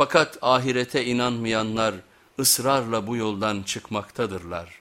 Fakat ahirete inanmayanlar ısrarla bu yoldan çıkmaktadırlar.